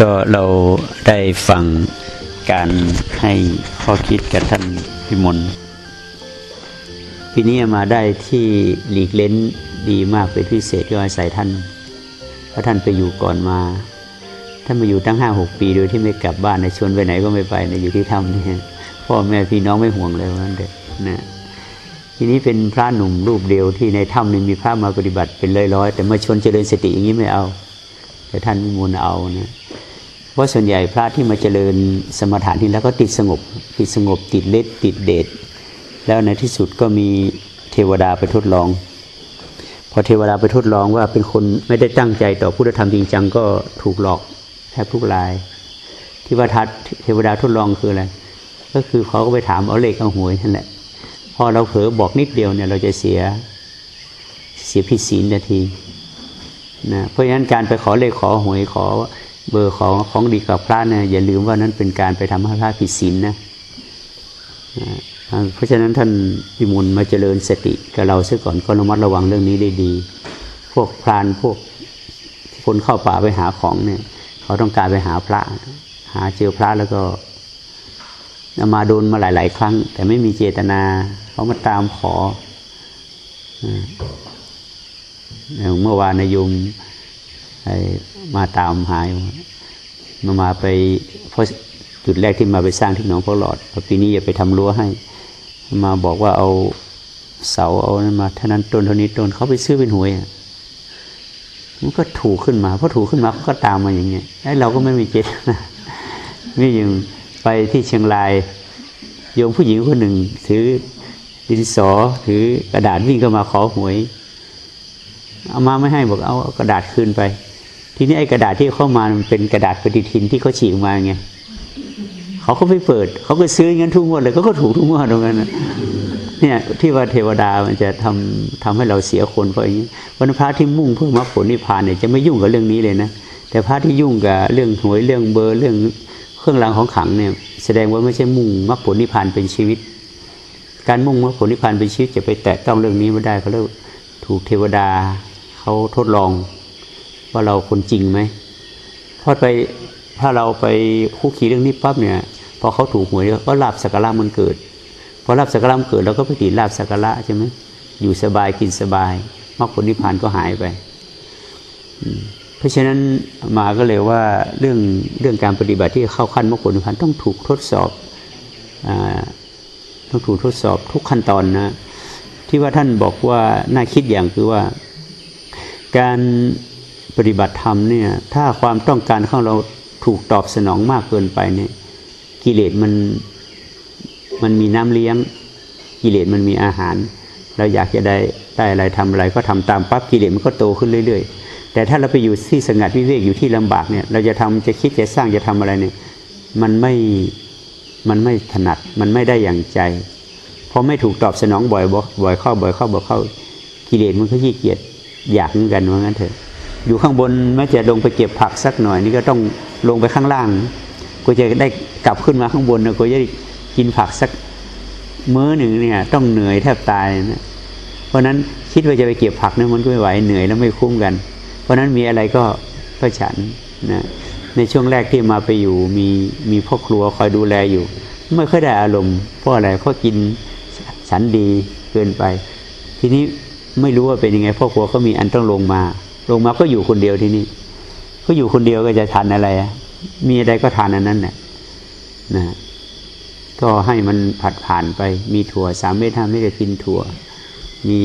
ก็เราได้ฟังการให้ข้อคิดกับท่านพิมลปีนี้มาได้ที่หลีกเล้นดีมากเป็นพิเศษก็อาศัยท่าน เพราะท่านไปอยู่ก่อนมา ท่านมาอยู่ตั้งห้าหกปีโดยที่ไม่กลับบ้านในชวนไปไหนก็ไม่ไปในอยู่ที่ถ้ำนี่พ่อแม่พี่น้องไม่ห่วงเลยวันเด็กนะทีนี้เป็นพระหนุ่มรูปเดียวที่ในถ้ำนี่มีพระมาปฏิบัติเป็นร้อยๆแต่มาชวนเจริญสติอย่างนี้ไม่เอา แต่ท่านมิมูลเอานะ เพราะส่วนใหญ่พระที่มาเจริญสมถะนี่แล้วก็ติดสงบ ติดสงบติดเล็ดติดเดชแล้วในที่สุดก็มีเทวดาไปทดลอง พอเทวดาไปทดลองว่าเป็นคนไม่ได้ตั้งใจต่อพุทธธรรมจริงจังก็ถูกหลอกแทบทุกราย ที่ว่าทัดเทวดาทดลองคืออะไรก็คือเขาก็ไปถามเอาเลขเอาหวยนั่นแหละพอเราเผลอบอกนิดเดียวเนี่ยเราจะเสียเสียพิศีลนาทีนะเพราะฉะนั้นการไปขอเลขขอหวยขอ เบอร์ของของดีกับพระเนี่ยอย่าลืมว่านั้นเป็นการไปทำให้พระผิดศีลนะเพราะฉะนั้นท่านพิมุลมาเจริญสติกับเราซะก่อนก็ระมัดระวังเรื่องนี้ได้ดี พวกพรานพวกคนเข้าป่าไปหาของเนี่ย เขาต้องการไปหาพระ หาเจอพระแล้วก็มาโดนมาหลาย ๆ ครั้ง แต่ไม่มีเจตนาเขามาตามขอเมื่อวานนายยม มาตามหายมามาไปเพราะจุดแรกที่มาไปสร้างที่หนองพหลอดปีนี้อย่าไปทำรั้วให้ มาบอกว่าเอาเสาเอานั้นมาเท่านั้นต้นเท่านี้ต้นเขาไปซื้อเป็นหวยมันก็ถูกขึ้นมาพอถูกขึ้นมาเขาก็ตามมาอย่างเงี้ยไอ้เราก็ไม่มีเจตนาไม่ยังไปที่เชียงรายโยมผู้หญิงคนหนึ่งถือดินสอถือกระดาษวิ่งเข้ามาขอหวย เอามาไม่ให้บอกเอากระดาษคืนไป ทีนี้ไอ้กระดาษที่เข้ามามันเป็นกระดาษปฏิทินที่เขาฉีกมาไงเขาก็ไปเปิด เขาก็ซื้อเงินทุกงวดเลยเขาก็ถูกทุกงวดตรงนั้นเนี่ยที่ว่าเทวดามันจะทำทำให้เราเสียคนเพราะอย่างนี้วันพระที่มุ่งเพื่อมรรคผลนิพพานเนี่ยจะไม่ยุ่งกับเรื่องนี้เลยนะแต่พระที่ยุ่งกับเรื่องหวยเรื่องเบอร์เรื่องเครื่องรางของขังเนี่ย แสดงว่าไม่ใช่มุ่งมรรคผลนิพพานเป็นชีวิต การมุ่งมรรคผลนิพพานเป็นชีวิตจะไปแตะต้องเรื่องนี้ไม่ได้เขาเรียกถูกเทวดาเขาทดลอง ว่าเราคนจริงไหมพอไปถ้าเราไปคุกคีเรื่องนี้ปั๊บเนี่ยพอเขาถูกหวยก็ลาบสักการะมันเกิดพอลาบสักการะมันเกิดเราก็ไปติดลาบสักการะใช่ไหมอยู่สบายกินสบายมรรคผลนิพพานก็หายไปเพราะฉะนั้นมาก็เลยว่าเรื่องเรื่องการปฏิบัติที่เข้าขั้นมรรคผลนิพพานต้องถูกทดสอบอต้องถูกทดสอบทุกขั้นตอนนะที่ว่าท่านบอกว่าน่าคิดอย่างคือว่าการ ปฏิบัติธรรมเนี่ยถ้าความต้องการของเราถูกตอบสนองมากเกินไปเนี่ยกิเลสมันมันมีน้ำเลี้ยงกิเลสมันมีอาหาร เราอยากจะได้ได้อะไรทำอะไรก็ทำตามปั๊บกิเลสมันก็โตขึ้นเรื่อย ๆ แต่ถ้าเราไปอยู่ที่สงัดวิเวกอยู่ที่ลำบากเนี่ยเราจะทำจะคิดจะสร้างจะทำอะไรเนี่ยมันไม่มันไม่ถนัดมันไม่ได้อย่างใจเพราะไม่ถูกตอบสนองบ่อยบ่อยเข้าบ่อยเข้าบ่อยเข้ากิเลสมันก็ขี้เกียจอยากเหมือนกันว่างั้นเถอะ อยู่ข้างบนแม้จะลงไปเก็บผักสักหน่อย นี่ก็ต้องลงไปข้างล่างก็จะได้กลับขึ้นมาข้างบนนะก็จะกินผักสักมื้อหนึ่งเนี่ยต้องเหนื่อยแทบตายนะเพราะนั้นคิดว่าจะไปเก็บผักเนี่ยมันก็ไม่ไหวเหนื่อยแล้วไม่คุ้มกัน เพราะนั้นมีอะไรก็ก็ฉันนะในช่วงแรกที่มาไปอยู่มีมีพ่อครัวคอยดูแลอยู่ ไม่ค่อยได้อารมณ์เพราะอะไรเพราะกินฉันดีเกินไป ทีนี้ไม่รู้ว่าเป็นยังไงพ่อครัวเขามีอันต้องลงมา ลงมาก็อยู่คนเดียวที่นี่ก็อยู่คนเดียวก็จะทานอะไรอะมีอะไรก็ทานอันนั้นแหละนะก็ให้มันผัดผ่านไป มีถั่วสามเม็ดห้าเม็ดก็กินถั่ว มี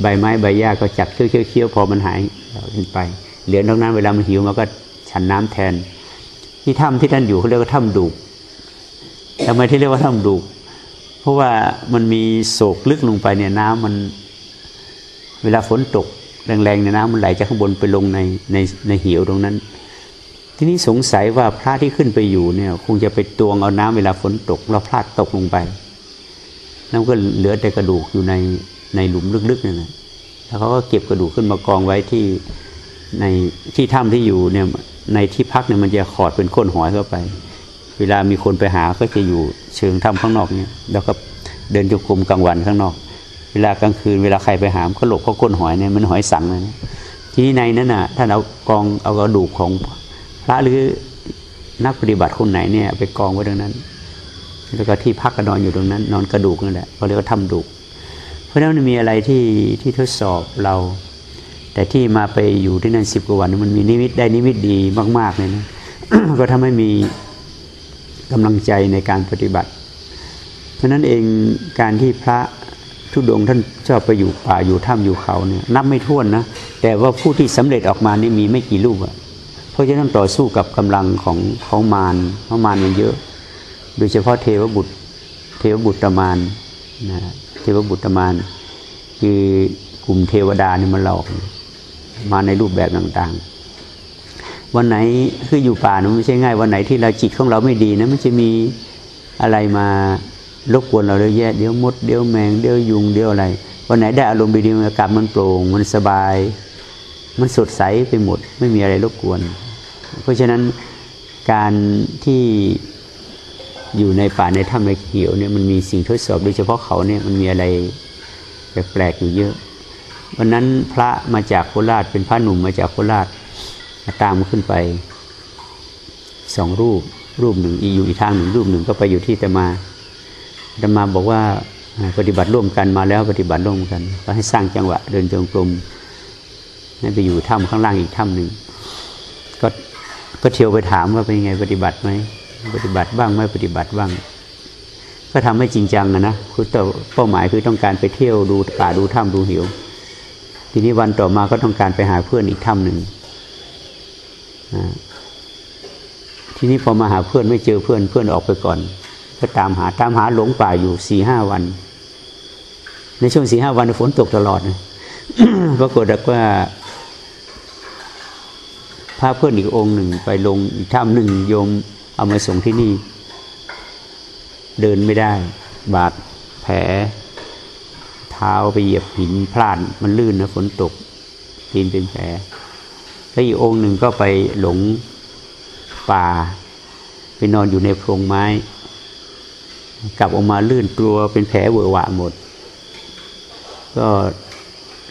ใบไม้ใบหญ้าก็จับเคี้ยวเคี้ยวพอมันหายขึ้นไป เหลือตรงนั้นเวลามันหิวมันก็ฉันน้ำแทน ที่ถ้ำที่ท่านอยู่เขาเรียกว่าถ้ำดูกทำไมที่เรียกว่าถ้ำดูกเพราะว่ามันมีโศกลึกลงไปเนี่ยน้ำมัน เวลาฝนตก แรงๆเนี่ยน้ำมันไหลจากข้างบนไปลงในในในหิวตรงนั้น ทีนี้สงสัยว่าพระที่ขึ้นไปอยู่เนี่ย คงจะไปตวงเอาน้ำเวลาฝนตกแล้วพลาดตกลงไปน้ำก็เหลือแต่กระดูกอยู่ในในหลุมลึกๆนั่นแหละแล้วเขาก็เก็บกระดูกขึ้นมากองไว้ที่ในที่ถ้ำที่อยู่เนี่ยในที่พักเนี่ยมันจะขอดเป็นก้นหอยเข้าไป เวลามีคนไปหาก็จะอยู่เชิงถ้ำข้างนอกเนี่ยแล้วก็เดินจงกรมกลางวันข้างนอก เวลากลางคืนเวลาใครไปหามก็หลบเพราะก้นหอยเนี่ยมันหอยสังเลยทีนี้ในนั้นน่ะท่านเอากองเอากระดูกของพระหรือนักปฏิบัติคนไหนเนี่ยไปกองไว้ตรงนั้น แล้วก็ที่พักก็นอนอยู่ตรงนั้น นอนกระดูกนั่นแหละเขาเรียกว่าทำดุก เพราะฉะนั้นมันมีอะไรที่ที่ทดสอบเรา แต่ที่มาไปอยู่ที่นั่นสิบกว่าวันมันมีนิมิตได้นิมิตดีมาก ๆเลยนะก็ทำให้มีกำลังใจในการปฏิบัติ เพราะนั้นเองการที่พระ ทุดงท่านชอบไปอยู่ป่าอยู่ถ้ำอยู่เขาเนี่ยนับไม่ถ้วนนะ แต่ว่าผู้ที่สำเร็จออกมานี่มีไม่กี่รูปอะเพราะฉะนั้นต่อสู้กับกำลังของของมารเพราะมารมันเยอะ โดยเฉพาะเทวบุตร เทวบุตรมารนะเทวบุตรมารคือกลุ่มเทวดานี่มาหลอก มาในรูปแบบต่างๆ วันไหนคืออยู่ป่านะไม่ใช่ง่าย วันไหนที่เราจิตของเราไม่ดีนะมันจะมีอะไรมา รบกวนเราเยอะแยะเดี๋ยวมดเดี๋ยวแมงเดี๋ยวยุงเดี๋ยวอะไรวันไหนได้อารมณ์ดีๆอากาศมันโปร่งมันสบาย มันสดใสไปหมด ไม่มีอะไรรบกวน เพราะฉะนั้นการที่อยู่ในป่าในถ้ำในเขียวเนี่ยมันมีสิ่งทดสอบโดยเฉพาะเขาเนี่ยมันมีอะไรแปลกๆอยู่เยอะวันนั้นพระมาจากโคราชเป็นพระหนุ่มมาจากโคราชตามขึ้นไปสองรูปรูปหนึ่งอีอยู่อีกทางหนึ่งรูปหนึ่งก็ไปอยู่ที่ตมา ตมาบอกว่าปฏิบัติร่วมกันมาแล้วปฏิบัติร่วมกัน ก็ให้สร้างจังหวะเดินจงกรมให้ไปอยู่ถ้ำข้างล่างอีกถ้ำหนึ่งก็ก็เที่ยวไปถามว่าเป็นไงปฏิบัติไหมปฏิบัติบ้างไม่ปฏิบัติบ้าง ก็ทำให้จริงจังนะคือเป้าหมายคือต้องการไปเที่ยวดูป่าดูถ้ำดูหิว ทีนี้วันต่อมาก็ต้องการไปหาเพื่อนอีกถ้ำหนึ่งทีนี้พอมาหาเพื่อนไม่เจอเพื่อนเพื่อนออกไปก่อน ก็ตามหาตามหาหลงป่าอยู่สี่ห้าวัน ในช่วงสี่ห้าวันฝนตกตลอดนะปรากฏว่าพาเพื่อนอีกองค์หนึ่งไปลงอีกถ้ำหนึ่งโยมเอามาส่งที่นี่ เดินไม่ได้ บาดแผล เท้าไปเหยียบหินพลาดมันลื่นนะฝนตกหินเป็นแผลแล้วอีกองค์หนึ่งก็ไปหลงป่า ไปนอนอยู่ในโพรงไม้ กลับออกมาลื่นตัวเป็นแผลเวอะหวะหมด ก็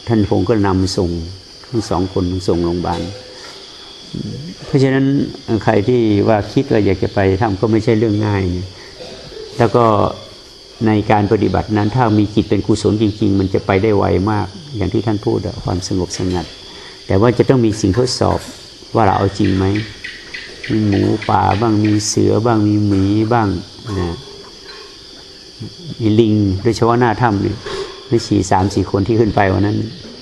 ท่านพงก็นำส่งทั้งสองคนส่งโรงพยาบาลเพราะฉะนั้นใครที่ว่าคิดว่าอยากจะไปทำก็ไม่ใช่เรื่องง่ายนะแล้วก็ในการปฏิบัตินั้นถ้ามีจิตเป็นกุศลจริง ๆ มันจะไปได้ไวมาก อย่างที่ท่านพูดความสงบสงัด แต่ว่าจะต้องมีสิ่งทดสอบว่าเราเอาจริงไหมมีหมูป่าบ้างมีเสือบ้างมีหมีบ้างนะ มีลิงโดยเฉพาะหน้าถ้ำเนี่ยไม่สี่สามสี่คนที่ขึ้นไปวันนั้น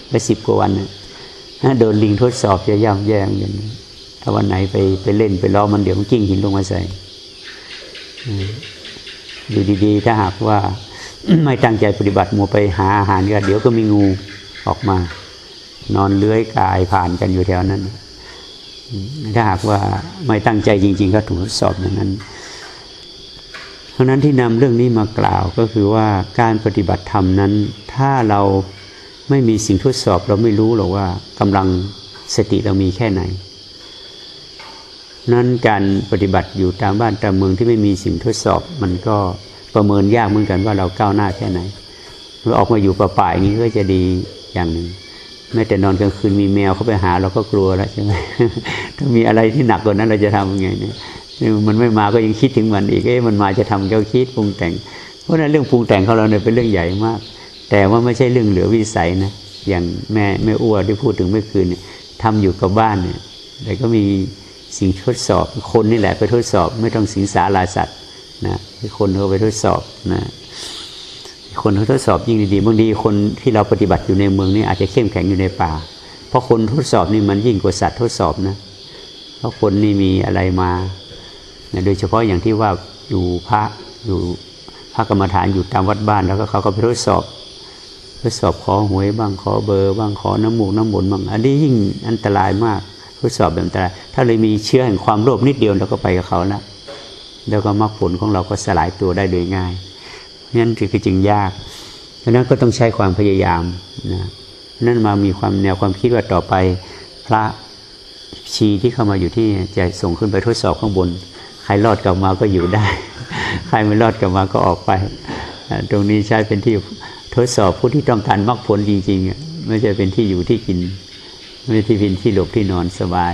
ไปสิบกว่าวันนะโดนลิงทดสอบจะย่ำแย่งอย่างนี้ถ้าวันไหนไปไปเล่นไปล้อมันเดี๋ยวมันกิ้งหินลงมาใส่อยู่ดีๆ ถ้าหากว่าไม่ตั้งใจปฏิบัติมัวไปหาอาหารก็เดี๋ยวก็มีงูออกมา นอนเลื้อยกายผ่านกันอยู่แถวนั้น ถ้าหากว่าไม่ตั้งใจจริง ๆ ก็ถูกทดสอบอย่างนั้น เพราะนั้นที่นำเรื่องนี้มากล่าวก็คือว่าการปฏิบัติธรรมนั้น ถ้าเราไม่มีสิ่งทดสอบเราไม่รู้หรอกว่ากำลังสติเรามีแค่ไหน นั้นการปฏิบัติอยู่ตามบ้านตามเมืองที่ไม่มีสิ่งทดสอบ มันก็ประเมินยากเหมือนกันว่าเราก้าวหน้าแค่ไหนเราออกมาอยู่ป่าป่าอย่างนี้ก็จะดีอย่างหนึ่งแม้แต่นอนกลางคืนมีแมวเข้าไปหาเราก็กลัวแล้วใช่ไหมถ้ามีอะไรที่หนักกว่านั้นเราจะทำยังไงเนี่ย มันไม่มาก็ยังคิดถึงมันอีกเอ๊ะมันมาจะทำเจ้าคิดปรุงแต่ง เพราะนั้นเรื่องปรุงแต่งของเราเนี่ยเป็นเรื่องใหญ่มาก แต่ว่าไม่ใช่เรื่องเหลือวิสัยนะอย่างแม่แม่อ้วที่พูดถึงเมื่อคืนเนี่ยทำอยู่กับบ้านเนี่ยแต่ก็มีสิ่งทดสอบคนนี่แหละไปทดสอบ ไม่ต้องสิงสาราสัตว์นะคนเขาไปทดสอบนะคนเขาทดสอบยิ่งดีๆบางทีคนที่เราปฏิบัติอยู่ในเมืองนี่อาจจะเข้มแข็งอยู่ในป่า เพราะคนทดสอบนี่มันยิ่งกว่าสัตว์ทดสอบนะ เพราะคนนี่มีอะไรมา โดยเฉพาะอย่างที่ว่าอยู่พระอยู่พระกรรมฐานอยู่ตามวัดบ้านแล้วก็เขาก็ไปทดสอบทดสอบขอหวยบ้างขอเบอร์บ้างขอน้ำมูกน้ำมนต์บ้างอันนี้ยิ่งอันตรายมากทดสอบแบบอันตรายถ้าเลยมีเชื้อแห่งความโลภนิดเดียวเราก็ไปกับเขาแล้วแล้วก็มรรคผลของเราก็สลายตัวได้โดยง่ายนั่นคือจึงยากดังนั้นก็ต้องใช้ความพยายามนะนั่นมามีความแนวความคิดว่าต่อไป พระชีที่เข้ามาอยู่ที่จะส่งขึ้นไปทดสอบข้างบน ใครรอดกลับมาก็อยู่ได้ ใครไม่รอดกลับมาก็ออกไป ตรงนี้ใช้เป็นที่ทดสอบผู้ที่ต้องการมรรคผลจริงๆไม่ใช่เป็นที่อยู่ที่กิน ไม่ที่พินที่หลบที่นอนสบาย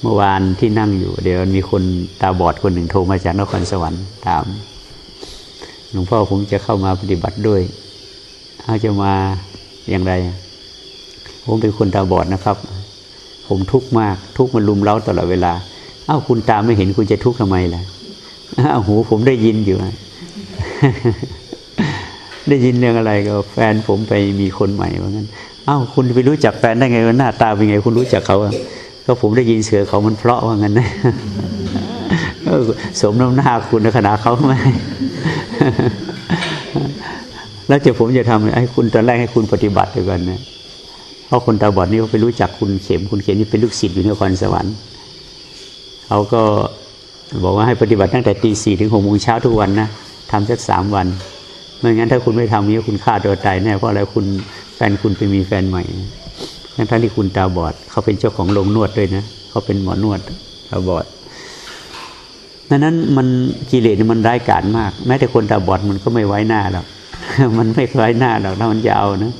เมื่อวานที่นั่งอยู่ เดี๋ยวมีคนตาบอดคนหนึ่งโทรมาจากนครสวรรค์ถามหลวงพ่อผมจะเข้ามาปฏิบัติด้วยเขาจะมาอย่างไรผมเป็นคนตาบอดนะครับ ผมทุกข์มาก ทุกข์มันลุมเล้าตลอดเวลา อ้าคุณตาไม่เห็นคุณจะทุกข์ทำไมล่ะอ้าวหูผมได้ยินอยู่ได้ยินเรื่องอะไรก็แฟนผมไปมีคนใหม่ว่างั้นเอ้าคุณไปรู้จักแฟนได้ไงว่าหน้าตาเป็นไง คุณรู้จักเขาอะก็ผมได้ยินเสือเขามันเพราะว่างั้นนะสมน้ำหน้าคุณในขณะเขาไหมแล้วจะผมจะทำให้คุณตอนแรกให้คุณปฏิบัติด้วยกันนะเพราะคนตาบอดนี่เขาไปรู้จักคุณเข็มคุณเข็มนี่เป็นลูกศิษย์อยู่ในครสวรรค์ เขาก็บอกว่าให้ปฏิบัติตั้งแต่ตีสี่ถึงหกโมงเช้าทุกวันนะทำสักสามวันไม่งั้นถ้าคุณไม่ทำนี้คุณฆ่าตัวตายแน่เพราะอะไรคุณแฟนคุณไปมีแฟนใหม่ทั้งท่านที่คุณตาบอด เขาเป็นเจ้าของโรงนวดด้วยนะเขาเป็นหมอนวดตาบอดดังนั้นมันกิเลสมันร้ายกาจมาก แม้แต่คนตาบอดมันก็ไม่ไว้หน้าหรอกมันไม่ไว้หน้าหรอกถ้ามันจะเอานะ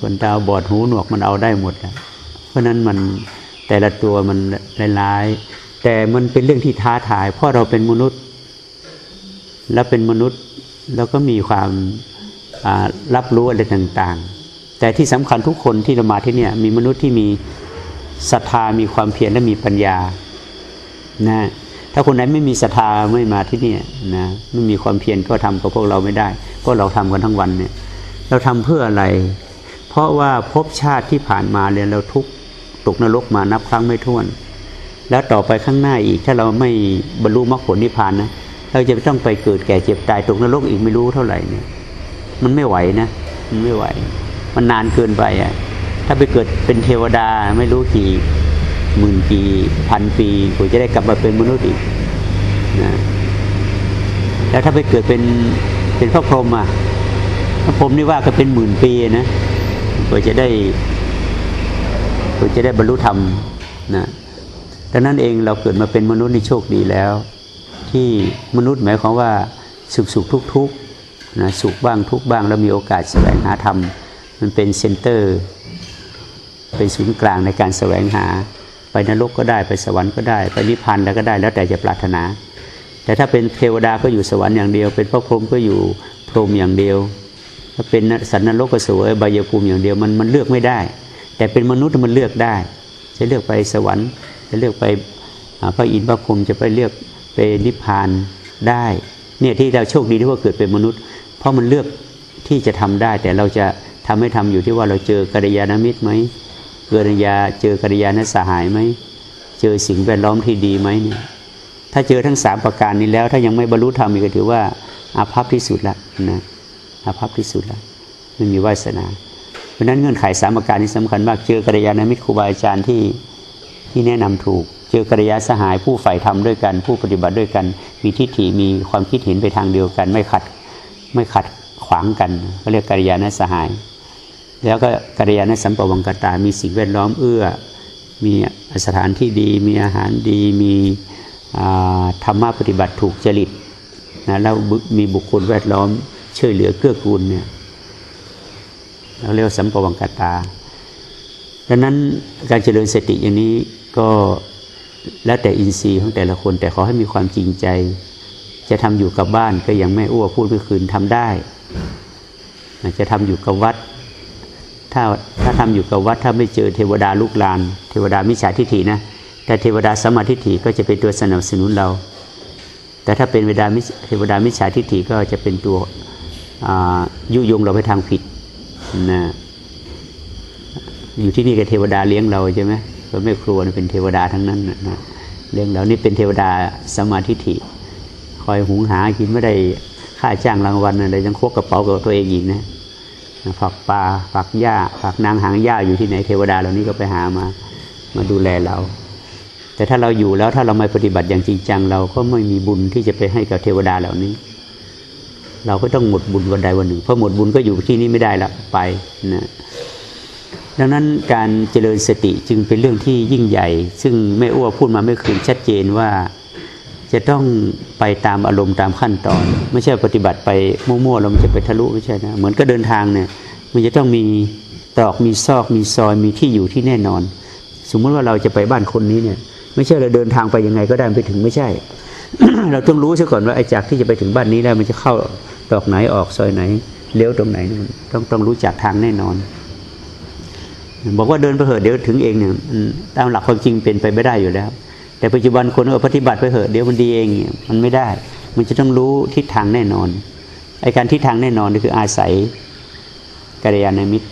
คนตาบอดหูหนวกมันเอาได้หมดนะเพราะนั้นมัน แต่ละตัวมันร้ายๆแต่มันเป็นเรื่องที่ท้าทาย เพราะเราเป็นมนุษย์ แล้วเป็นมนุษย์แล้วก็มีความรับรู้อะไรต่าง ๆ แต่ที่สำคัญทุกคนที่เรามาที่นี่มีมนุษย์ที่มีศรัทธามีความเพียรและมีปัญญานะถ้าคนไหนไม่มีศรัทธาไม่มาที่นี่นะไม่มีความเพียรก็ทำกับพวกเราไม่ได้เพราะเราทำกันทั้งวันเนี่ย เราทำเพื่ออะไร เพราะว่าภพชาติที่ผ่านมาเรียนเราทุก ตกนรกมานับครั้งไม่ถ้วน แล้วต่อไปข้างหน้าอีก ถ้าเราไม่บรรลุมรรคผลนิพพานนะเราจะต้องไปเกิดแก่เจ็บตายตกนรกอีกไม่รู้เท่าไหร่เนี่ย มันไม่ไหวนะมันไม่ไหว มันนานเกินไปอะถ้าไปเกิดเป็นเทวดาไม่รู้กี่หมื่นกี่พันปีกว่าจะได้กลับมาเป็นมนุษย์อีกนะแล้วถ้าไปเกิดเป็นเป็นพระพรหมอะพระพรหมนี่ว่าก็เป็นหมื่นปีนะกว่าจะได้ กว่าจะได้บรรลุธรรมนะดังนั้นเองเราเกิดมาเป็นมนุษย์นี่โชคดีแล้ว ที่มนุษย์หมายความว่าสุขสุขทุกทุกนะสุขบ้างทุกบ้างแล้วมีโอกาสแสวงหาธรรม มันเป็นเซนเตอร์ เป็นศูนย์กลางในการแสวงหา ไปนรกก็ได้ไปสวรรค์ก็ได้ไปนิพพานแล้วก็ได้แล้วแต่จะปรารถนา แต่ถ้าเป็นเทวดาก็อยู่สวรรค์อย่างเดียว เป็นพระพรหมก็อยู่พรหมอย่างเดียว ถ้าเป็นสันนรกก็สวยบายภูมิอย่างเดียวมันมันเลือกไม่ได้ แต่เป็นมนุษย์มันเลือกได้ จะเลือกไปสวรรค์ จะเลือกไปพระอินทร์พระพรหมจะไปเลือกไปนิพพานได้เนี่ยที่เราโชคดีที่ว่าเกิดเป็นมนุษย์ เพราะมันเลือกที่จะทำได้ แต่เราจะทำให้ทำอยู่ที่ว่าเราเจอกัลยาณมิตรไหมเกิดยาเจอกัลยาณสหายไหมเจอสิ่งแวดล้อมที่ดีไหมเนี่ยถ้าเจอทั้งสามประการนี้แล้ว ถ้ายังไม่บรรลุธรรมก็ถือว่าอาภัพที่สุดละนะอาภัพที่สุดละไม่มีวาสนา เพราะนั้นเงื่อนไขสามประการนี้สำคัญมากเจอกัลยาณมิตรครูบาอาจารย์ที่ที่แนะนำถูก เจอกัลยาสหายผู้ใฝ่ธรรมด้วยกัน ผู้ปฏิบัติด้วยกัน มีทิฏฐิมีความคิดเห็นไปทางเดียวกัน ไม่ขัดไม่ขัดขวางกันก็เรียกกัลยาณสหาย แล้วก็กัลยาณสัมปวังกตา มีสิ่งแวดล้อมเอื้อ มีสถานที่ดี มีอาหารดี มีธรรมะปฏิบัติถูกจริตนะแล้วมีบุคคลแวดล้อมช่วยเหลือเกื้อกูลเนี่ย เราเรียกว่าสัมปวังกตา ดังนั้นการเจริญสติอย่างนี้ก็แล้วแต่อินทรีย์ของแต่ละคน แต่ขอให้มีความจริงใจ จะทำอยู่กับบ้านก็ยังไม่อ้วกพูดไม่คืนทำได้จะทำอยู่กับวัด ถ้าถ้าทำอยู่กับวัด ถ้าไม่เจอเทวดาลูกลาน เทวดามิจฉาทิฏฐินะแต่เทวดาสมาธิฏฐิก็จะเป็นตัวสนับสนุนเรา แต่ถ้าเป็นเวดามิเทวดามิจฉาทิฏฐิก็จะเป็นตัวยุยงเราไปทางผิด นะอยู่ที่นี่กับเทวดาเลี้ยงเราใช่ไหมก็ไม่ครัวเป็นเทวดาทั้งนั้นนะเลี้ยงเรานี่เป็นเทวดาสมาธิฐิคอยหุงหากินไม่ได้ค่าจ้างรางวัลอะไรยังควกกระเป๋ากับตัวเองอีกนะฝักปลาฝักหญ้าฝักนางหางหญ้าอยู่ที่ไหนเทวดาเหล่านี้ก็ไปหามา มาดูแลเรา แต่ถ้าเราอยู่แล้วถ้าเราไม่ปฏิบัติอย่างจริงจัง เราก็ไม่มีบุญที่จะไปให้กับเทวดาเหล่านี้ เราก็ต้องหมดบุญวันใดวันหนึ่งเพราะหมดบุญก็อยู่ที่นี่ไม่ได้ละไปนะดังนั้นการเจริญสติจึงเป็นเรื่องที่ยิ่งใหญ่ ซึ่งแม่อ้วพูดมาไม่คืนชัดเจนว่าจะต้องไปตามอารมณ์ตามขั้นตอน ไม่ใช่ปฏิบัติไปมั่วๆเรามันจะไปทะลุไม่ใช่นะเหมือนก็เดินทางเนี่ย มันจะต้องมีตรอกมีซอกมีซอยมีที่อยู่ที่แน่นอน สมมติว่าเราจะไปบ้านคนนี้เนี่ย ไม่ใช่เราเดินทางไปยังไงก็ได้ไปถึงไม่ใช่ เราต้องรู้ซะก่อนว่าไอ้จากที่จะไปถึงบ้านนี้แล้มันจะเข้า ดอกไหนออกซอยไหนเลี้ยวตรงไหนต้องต้องรู้จักทางแน่นอน บอกว่าเดินไปเหอะเดี๋ยวถึงเองเนี่ยตามหลักความจริงเป็นไปไม่ได้อยู่แล้ว แต่ปัจจุบันคนเออปฏิบัติไปเหอะเดี๋ยวมันดีเองมันไม่ได้ มันจะต้องรู้ทิศทางแน่นอนไอ้การทิศทางแน่นอนนี่คืออาศัยกัลยาณมิตร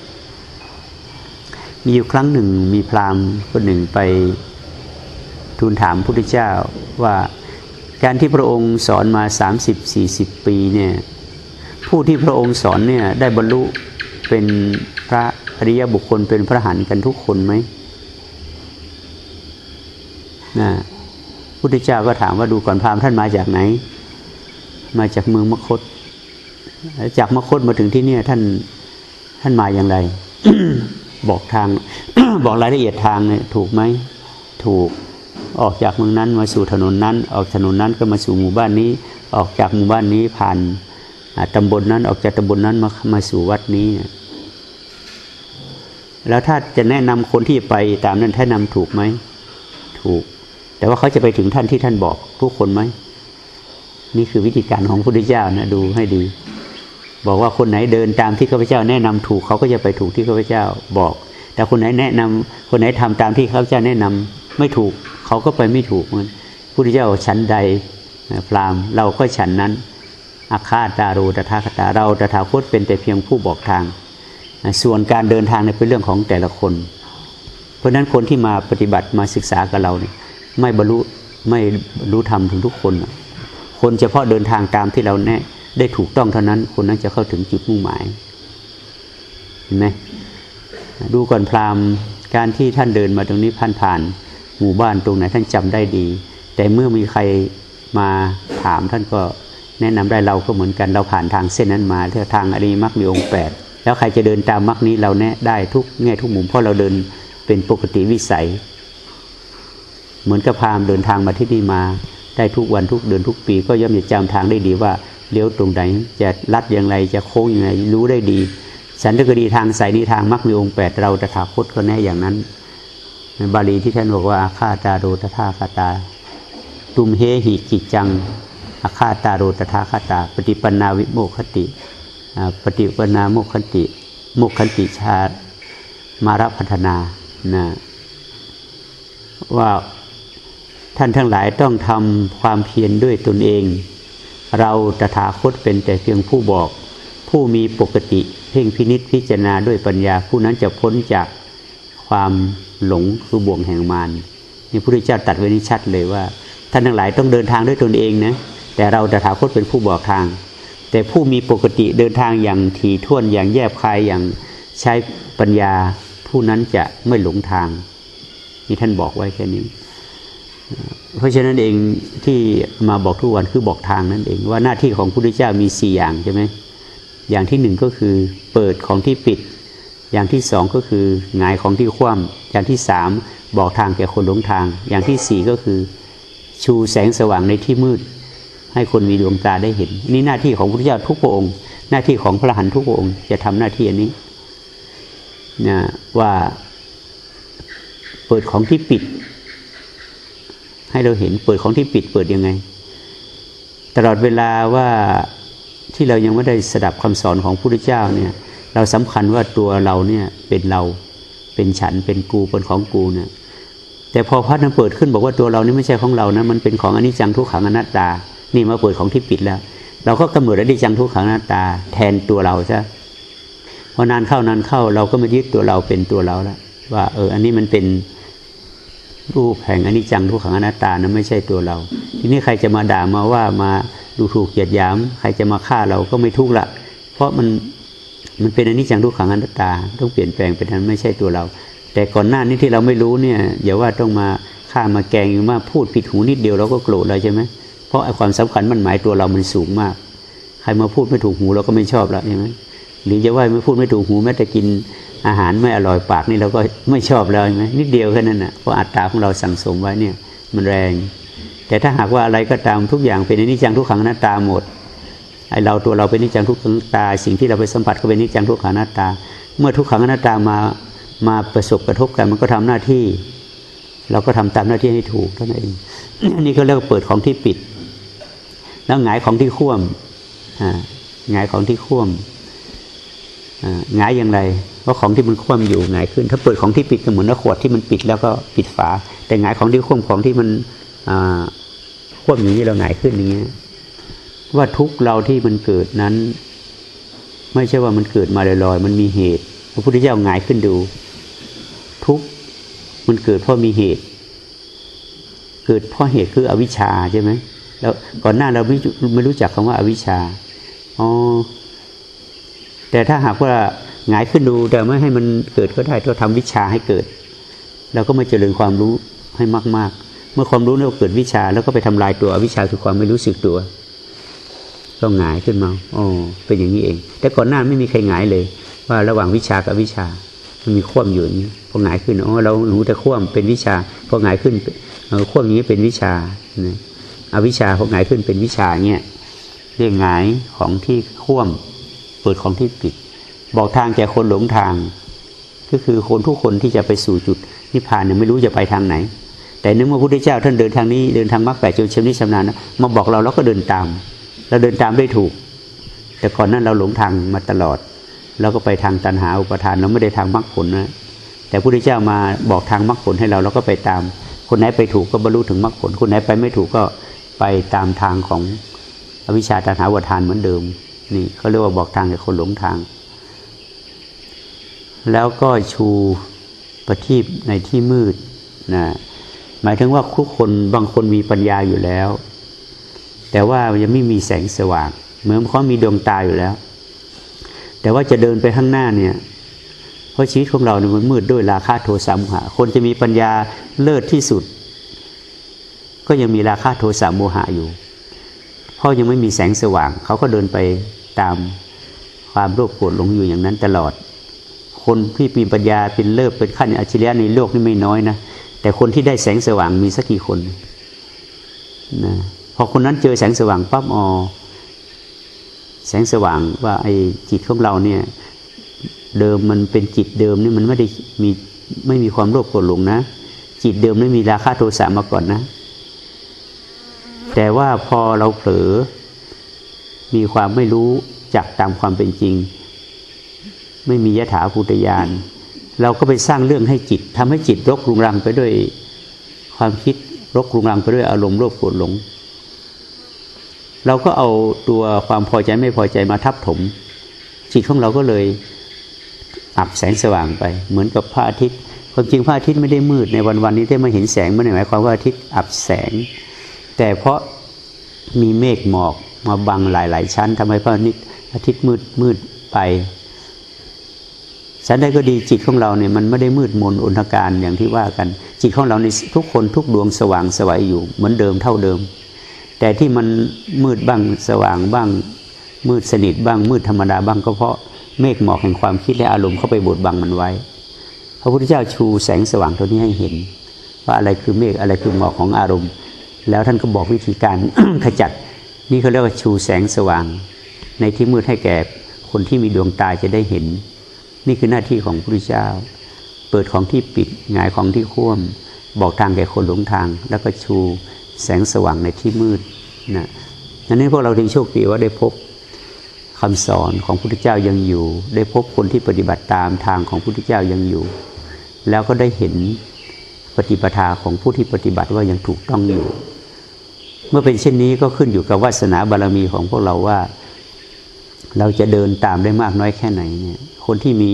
มีอยู่ครั้งหนึ่งมีพราหมณ์คนหนึ่งไปทูลถามพระพุทธเจ้าว่าการที่พระองค์สอนมา 30-40 ปีเนี่ย ผู้ที่พระองค์สอนเนี่ยได้บรรลุเป็นพระอริยบุคคลเป็นพระหันกันทุกคนไหมนะพุทธเจ้าก็ถามว่าดูก่อนพราหมณ์ท่านมาจากไหน มาจากเมืองมคต จากมคตมาถึงที่เนี่ยท่านท่านมาอย่างไร บอกทาง บอกรายละเอียดทางเนี่ยถูกไหมถูกออกจากเมืองนั้นมาสู่ถนนนั้น ออกถนนนั้นก็มาสู่หมู่บ้านนี้ ออกจากหมู่บ้านนี้ผ่าน ตำบลนนั้นออกจากตำบลนนั้นมามาสู่วัดนี้ แล้วถ้าจะแนะนำคนที่ไปตามนั้นท่านนำถูกไหม ถูก แต่ว่าเขาจะไปถึงท่านที่ท่านบอกทุกคนไหม นี่คือวิธีการของพระพุทธเจ้านะดูให้ดี บอกว่าคนไหนเดินตามที่ข้าพเจ้า แนะนำถูกเขาก็จะไปถูกที่ข้าพเจ้าบอก แต่คนไหนแนะนำคนไหนทำตามที่ข้าพเจ้าแนะนำไม่ถูกเขาก็ไปไม่ถูกมันพุทธเจ้าชั้นใดพรามเราก็ฉันนั้น อาคาตาโรตถาคตาเราตถาคตเป็นแต่เพียงผู้บอกทาง ส่วนการเดินทางเป็นเรื่องของแต่ละคน เพราะฉะนั้นคนที่มาปฏิบัติมาศึกษากับเราเนี่ยไม่บรรลุไม่รู้ธรรมถึงทุกคน คนเฉพาะเดินทางตามที่เราแน่ได้ถูกต้องเท่านั้น คนนั้นจะเข้าถึงจุดมุ่งหมายเห็นไหมดูก่อนพราหมณ์การที่ท่านเดินมาตรงนี้ผ่านผ่านหมู่บ้านตรงไหนท่านจำได้ดี แต่เมื่อมีใครมาถามท่านก็ แนะนำได้เราก็เหมือนกันเราผ่านทางเส้นนั้นมาทางอริมักมีองค์แปดแล้วใครจะเดินตามมักนี้เราแนะได้ทุกแง่ทุกมุมเพราะเราเดินเป็นปกติวิสัย เหมือนกับพามเดินทางมาที่นี่มา ได้ทุกวันทุกเดือนทุกปี ก็ย่อมจะจำทางได้ดีว่าเลี้ยวตรงไหนจะลัดอย่างไรจะโค้งอย่างไรรู้ได้ดี สันตกดีทางสายนี้ทางมักมีองค์แปดเราตถาคตก็แน่อย่างนั้นในบาลีที่ท่านบอกว่าอาคาตาโรตถาคตาตุมเฮหิกิจัง อาคาตาโรตถาคตา ปฏิปนาวิโมคติ ปฏิปนาโมคติ โมคติชาติมารพัฒนานะว่าท่านทั้งหลายต้องทำความเพียรด้วยตนเอง เราตถาคตเป็นแต่เพียงผู้บอก ผู้มีปกติ เพ่งพินิษพิจารณาด้วยปัญญา ผู้นั้นจะพ้นจากความหลงคือบ่วงแห่งมารนี่พระพุทธเจ้าตัดไว้นี้ชัดเลยว่า ท่านทั้งหลายต้องเดินทางด้วยตนเองนะ แต่เราตถาคตเป็นผู้บอกทาง แต่ผู้มีปกติเดินทางอย่างถี่ถ้วนอย่างแยบคายอย่างใช้ปัญญาผู้นั้นจะไม่หลงทางนี่ท่านบอกไว้แค่นี้ เพราะฉะนั้นเองที่มาบอกทุกวันคือบอกทางนั่นเอง ว่าหน้าที่ของพระพุทธเจ้ามีสี่อย่างใช่ไหมอย่างที่หนึ่งก็คือเปิดของที่ปิด อย่างที่สองก็คือหงายของที่คว่ำอย่างที่สามบอกทางแก่คนหลงทาง อย่างที่สี่ก็คือชูแสงสว่างในที่มืด ให้คนมีดวงตาได้เห็น นี่หน้าที่ของพระพุทธเจ้าทุกพระองค์ หน้าที่ของพระหันทุกพระองค์ จะทำหน้าที่อันนี้นะว่าเปิดของที่ปิด ให้เราเห็นเปิดของที่ปิดเปิดยังไง ตลอดเวลาว่าที่เรายังไม่ได้สดับคำสอนของพระพุทธเจ้าเนี่ย เราสำคัญว่าตัวเราเนี่ยเป็นเราเป็นฉันเป็นกูเป็นของกูเนี่ยแต่พอพัดนั้นเปิดขึ้นบอกว่าตัวเรานี่ไม่ใช่ของเรานะมันเป็นของอนิจจังทุกขังอนัตตา นี่มาเปิดของที่ปิดแล้ว เราก็กำหนดอนิจจังทุกขังอนัตตา แทนตัวเราใช่พอนานเข้านานเข้าเราก็มายึดตัวเราเป็นตัวเราแล้วว่า เออ อันนี้มันเป็นรูปแห่งอนิจจังทุกขังอนัตตานะไม่ใช่ตัวเรา ทีนี้ใครจะมาด่ามาว่ามาดูถูกเหยียดหยาม ใครจะมาฆ่าเราก็ไม่ทุกข์ละเพราะมันมันเป็นอนิจจังทุกขังอนัตตา ต้องเปลี่ยนแปลงเป็นนั้นไม่ใช่ตัวเรา แต่ก่อนหน้านี้ที่เราไม่รู้เนี่ยอย่าว่าต้องมาฆ่ามาแกงมาพูดผิดหูนิดเดียวเราก็โกรธเลยใช่ไหม เพราะไอ้ความสำคัญมันหมายตัวเรามันสูงมาก ใครมาพูดไม่ถูกหูเราก็ไม่ชอบแล้วใช่ไหมหรือจะว่าไม่พูดไม่ถูกหูแม้แต่กินอาหารไม่อร่อยปากนี่เราก็ไม่ชอบแล้วใช่ไหมนิดเดียวแค่นั้นนะเพราะอัตตาของเราสั่งสมไว้เนี่ยมันแรง แต่ถ้าหากว่าอะไรก็ตามทุกอย่างเป็นอนิจจังทุกขังอนัตตาหมดไอเราตัวเราเป็นนิจังทุกขังตา สิ่งที่เราไปสัมผัสก็เป็นนิจังทุกขังหน้าตา เมื่อทุกขังอนัตตามามาประสบกระทบกันมันก็ทำหน้าที่ เราก็ทำตามหน้าที่ให้ถูกเท่านั้นเองนี่ก็เรียกเปิดของที่ปิด แล้วหงายของที่ข่วมหงายของที่ข่วมหงายอย่างไรเพราะของที่มันคว่ำอยู่หงายขึ้น ถ้าเปิดของที่ปิดก็เหมือนขวดที่มันปิดแล้วก็ปิดฝา แต่หงายของที่คว่ำของที่มันคว่ำอย่างนี้เราหงายขึ้นอย่างเงี้ยว่าทุกเราที่มันเกิดนั้น ไม่ใช่ว่ามันเกิดมาลอยๆมันมีเหตุ พระพุทธเจ้าหงายขึ้นดู ทุกมันเกิดเพราะมีเหตุ เกิดเพราะเหตุคืออวิชชาใช่ไหม แล้วก่อนหน้าเราไม่ไม่รู้จักคำว่าอาวิชชาอ๋อแต่ถ้าหากว่าหงายขึ้นดูแต่ไม่ให้มันเกิดก็ได้ก็ทำวิชาให้เกิดเราก็มาเจริญความรู้ให้มาก ๆ เมื่อความรู้เราเกิดวิชา แล้วก็ไปทำลายตัวอวิชาคือความไม่รู้สึกตัวก็หงายขึ้นมาอ๋อเป็นอย่างนี้เอง แต่ก่อนหน้าไม่มีใครหงายเลย ว่าระหว่างวิชากับวิชา มันมีข่วมอยู่นี้พอหงายขึ้นอ๋อเรารู้แต่ข่วมเป็นวิชาพอหงายขึ้นข่วมนี้เป็นวิชา อวิชาพอหงายขึ้นเป็นวิชาเงี้ยเรียกหงายของที่ข่วมเปิดของที่ปิด บอกทางแก่คนหลงทาง ก็คือคนทุกคนที่จะไปสู่จุดนิพพานเนี่ยไม่รู้จะไปทางไหน แต่เนื่องว่าพระพุทธเจ้าท่านเดินทางนี้เดินทางมรรคแปดจนเชำนิชำนาญนะมาบอกเราเราก็เดินตาม เราเดินตามได้ถูก แต่ก่อนนั้นเราหลงทางมาตลอดเราก็ไปทางตัณหาอุปทานเราไม่ได้ทางมรรคผลนะแต่พระพุทธเจ้ามาบอกทางมรรคผลให้เราเราก็ไปตาม คนไหนไปถูกก็บรรลุถึงมรรคผล คนไหนไปไม่ถูกก็ ไปตามทางของอวิชชาตัณหาอุปทานเหมือนเดิม นี่เขาเรียกว่าบอกทางแก่คนหลงทาง แล้วก็ชูประทีปในที่มืดนะหมายถึงว่าทุกคนบางคนมีปัญญาอยู่แล้ว แต่ว่ายังไม่มีแสงสว่าง เหมือนเขามีดวงตาอยู่แล้ว แต่ว่าจะเดินไปข้างหน้าเนี่ยเพราะชีวิตของเราเนี่ยมันมืดด้วยราคาโทสะมหะคนจะมีปัญญาเลิศที่สุด ก็ยังมีราคาโทสะโมหะอยู่ เพราะยังไม่มีแสงสว่าง เขาก็เดินไปตามความโลภโกรธหลงอยู่อย่างนั้นตลอด คนที่มีปัญญาเป็นเลิศเป็นขั้นอัจฉริยะในโลกนี่ไม่น้อยนะแต่คนที่ได้แสงสว่างมีสักกี่คนนะพอคนนั้นเจอแสงสว่างปั๊บอ๋อแสงสว่างว่าไอ้จิตของเราเนี่ยเดิมมันเป็นจิตเดิมนี่มันไม่ได้มีไม่มีความโลภโกรธหลงนะ จิตเดิมไม่มีราคะโทสะมาก่อนนะ แต่ว่าพอเราเผลอ มีความไม่รู้จักตามความเป็นจริง ไม่มียถาภูตยาน เราก็ไปสร้างเรื่องให้จิตทำให้จิตรกรุงรังไปด้วยความคิดรกรุงรังไปด้วยอารมณ์โลภโกรธหลง เราก็เอาตัวความพอใจไม่พอใจมาทับถม จิตของเราก็เลยอับแสงสว่างไป เหมือนกับพระอาทิตย์ความจริงพระอาทิตย์ไม่ได้มืดในวันวันนี้ที่มาเห็นแสงไม่ได้หมายความว่าอาทิตย์อับแสง แต่เพราะมีเมฆหมอกมาบังหลาย ๆ ชั้นทำให้พระอาทิตย์มืดมืดไปฉันได้ก็ดีจิตของเราเนี่ยมันไม่ได้มืดมนอุณการอย่างที่ว่ากัน จิตของเราในทุกคนทุกดวงสว่างสวัยอยู่เหมือนเดิมเท่าเดิม แต่ที่มันมืดบ้างสว่างบ้าง มืดสนิทบ้างมืดธรรมดาบ้างก็เพราะเมฆหมอกแห่งความคิดและอารมณ์เข้าไปบดบังมันไว้ พระพุทธเจ้าชูแสงสว่างตัวนี้ให้เห็น ว่าอะไรคือเมฆอะไรคือหมอกของอารมณ์ แล้วท่านก็บอกวิธีการขจัด นี่เขาเรียกว่าชูแสงสว่าง ในที่มืดให้แก่คนที่มีดวงตาจะได้เห็น นี่คือหน้าที่ของพระพุทธเจ้า เปิดของที่ปิดหงายของที่ข่วม บอกทางแก่คนหลงทาง แล้วก็ชูแสงสว่างในที่มืดนะนั้นนี้พวกเราถึงโชคดีว่าได้พบคำสอนของพระพุทธเจ้ายังอยู่ ได้พบคนที่ปฏิบัติตามทางของพระพุทธเจ้ายังอยู่ แล้วก็ได้เห็นปฏิปทาของผู้ที่ปฏิบัติว่ายังถูกต้องอยู่ เมื่อเป็นเช่นนี้ก็ขึ้นอยู่กับวาสนาบารมีของพวกเราว่า เราจะเดินตามได้มากน้อยแค่ไหนเนี่ยคนที่มี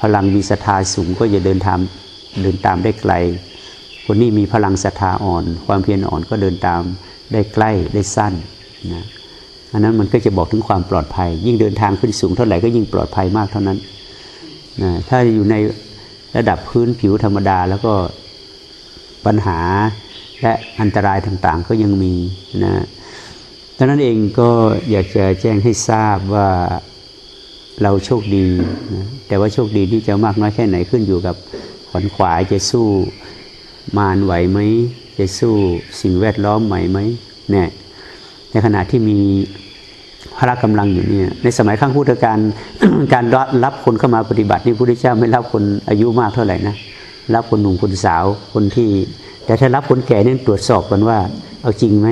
พลังมีศรัทธาสูงก็จะเดินทางเดินตามได้ไกล คนนี้มีพลังศรัทธาอ่อน ความเพียรอ่อนก็เดินตามได้ใกล้ได้สั้นนะอันนั้นมันก็จะบอกถึงความปลอดภัย ยิ่งเดินทางขึ้นสูงเท่าไหร่ก็ยิ่งปลอดภัยมากเท่านั้นนะถ้าอยู่ในระดับพื้นผิวธรรมดาแล้วก็ปัญหา และอันตรายต่างๆ ก็ยังมีนะดังนั้นเองก็อยากจะแจ้งให้ทราบว่าเราโชคดีนะแต่ว่าโชคดีที่จะมากน้อยแค่ไหนขึ้นอยู่กับขวัญขวายจะสู้มารไหวไหมจะสู้สิ่งแวดล้อมไหวไหมเนี่ยในขณะที่มีพละกำลังอยู่เนี่ยในสมัยข้างพุทธกาลการรับคนเข้ามาปฏิบัตินี่พระพุทธเจ้าไม่รับคนอายุมากเท่าไหร่นะรับคนหนุ่มคนสาวคนที่ แต่ถ้ารับคนแก่เนี่ยตรวจสอบกันว่า เอาจริงไหม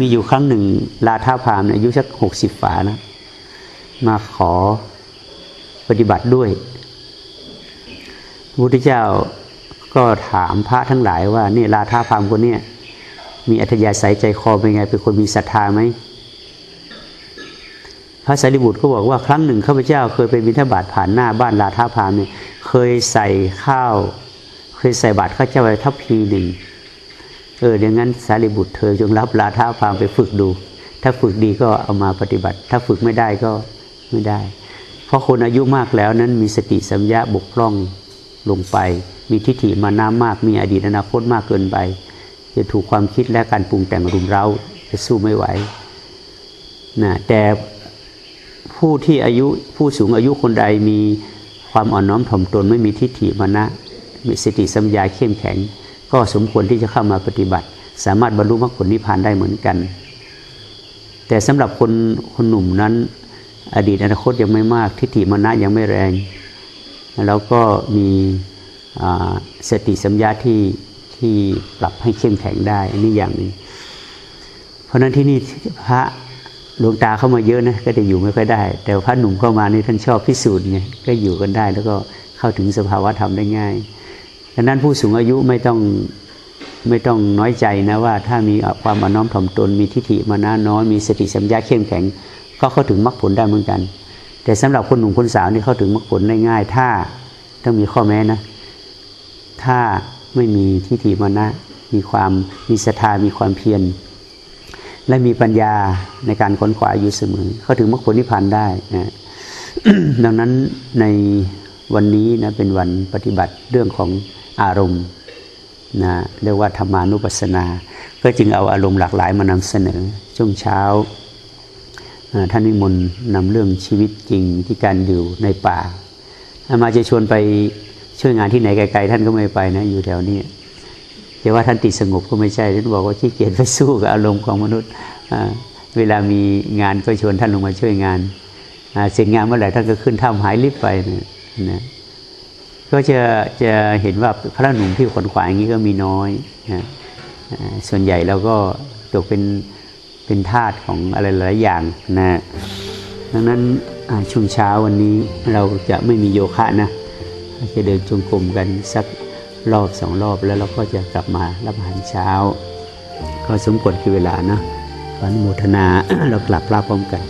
มีอยู่ครั้งหนึ่งลาท่าพามอายุสักหกสิบฝานะ มาขอปฏิบัติด้วยพระพุทธเจ้าก็ถามพระทั้งหลายว่านี่ลาท่าพามคนเนี้ยมีอัธยาศัยใจคอเป็นไง เป็นคนมีศรัทธาไหมพระสารีบุตรก็บอกว่าครั้งหนึ่งข้าพเจ้าเคยไปบิณฑบาตผ่านหน้าบ้านลาท่าพามเนี่ยเคยใส่ข้าว เคยใส่บาตรเข้าเจ้าไปทัพพีหนึ่งเออดังนั้นสารีบุตรเธอจงรับลาท่าพามไปฝึกดู ถ้าฝึกดีก็เอามาปฏิบัติ ถ้าฝึกไม่ได้ก็ไม่ได้ เพราะคนอายุมากแล้วนั้นมีสติสัมยาบกพร่องลงไป มีทิฏฐิมานะมาก มีอดีตอนาคตมากเกินไป จะถูกความคิดและการปรุงแต่งรุมเร้าจะสู้ไม่ไหวนะแต่ผู้ที่อายุผู้สูงอายุคนใดมีความอ่อนน้อมถ่อมตนไม่มีทิฏฐิมานะ มีสติสัมยาเข้มแข็ง ก็สมควรที่จะเข้ามาปฏิบัติ สามารถบรรลุมรรคผลนิพพานได้เหมือนกัน แต่สำหรับคนคนหนุ่มนั้น อดีตอนาคตยังไม่มากทิฏฐิมานะยังไม่แรง แล้วก็มีสติสัมยาที่ที่ปรับให้เข้มแข็งได้อันนี้อย่างนึงเพราะนั้นที่นี่พระหลวงตาเข้ามาเยอะนะก็จะอยู่ไม่ค่อยได้ แต่พระหนุ่มเข้ามานี่ท่านชอบพิสูจน์ไงก็อยู่กันได้ แล้วก็เข้าถึงสภาวะธรรมได้ง่าย ดังนั้นผู้สูงอายุไม่ต้องไม่ต้องน้อยใจนะว่า ถ้ามีความอน้อมถ่อมตนมีทิฏฐิมานะน้อยมีสติสัมยาเข้มแข็ง ก็เข้าถึงมรรคผลได้เหมือนกัน แต่สำหรับคนหนุ่มคนสาวนี่เข้าถึงมรรคผลได้ง่าย ถ้าต้องมีข้อแม้นะ ถ้าไม่มีทิฏฐิมานะ มีความมีศรัทธามีความเพียรและมีปัญญาในการค้นคว้าอยู่เสมอ เข้าถึงมรรคผลนิพพานได้นะดังนั้นในวันนี้นะเป็นวันปฏิบัติเรื่องของ อารมณ์นะเรียกว่าธรรมานุปัสสนา ก็จึงเอาอารมณ์หลากหลายมานำเสนอ ช่วงเช้าท่านนิมนต์นำเรื่องชีวิตจริงที่การอยู่ในป่ามาจะชวนไปช่วยงานที่ไหนไกลๆท่านก็ไม่ไปนะอยู่แถวนี้จะว่าท่านติดสงบก็ไม่ใช่ท่านบอกว่าขี้เกียจไปสู้กับอารมณ์ของมนุษย์เวลามีงานก็ชวนท่านลงมาช่วยงานเสร็จงานเมื่อไหร่ท่านก็ขึ้นถ้ำหายลิบไปนะนะ ก็จะจะเห็นว่าพระหนุ่มที่ขนขวายอย่างนี้ก็มีน้อยนะส่วนใหญ่เราก็ตกเป็นเป็นทาสของอะไรหลายอย่างนะดังนั้นช่วงเช้าวันนี้เราจะไม่มีโยคะนะจะเดินจงกรมกันสักรอบสองรอบแล้วเราก็จะกลับมารับอาหารเช้า ก็สมควรคือเวลานะวันโมทนาเรากลับลาพร้อมกัน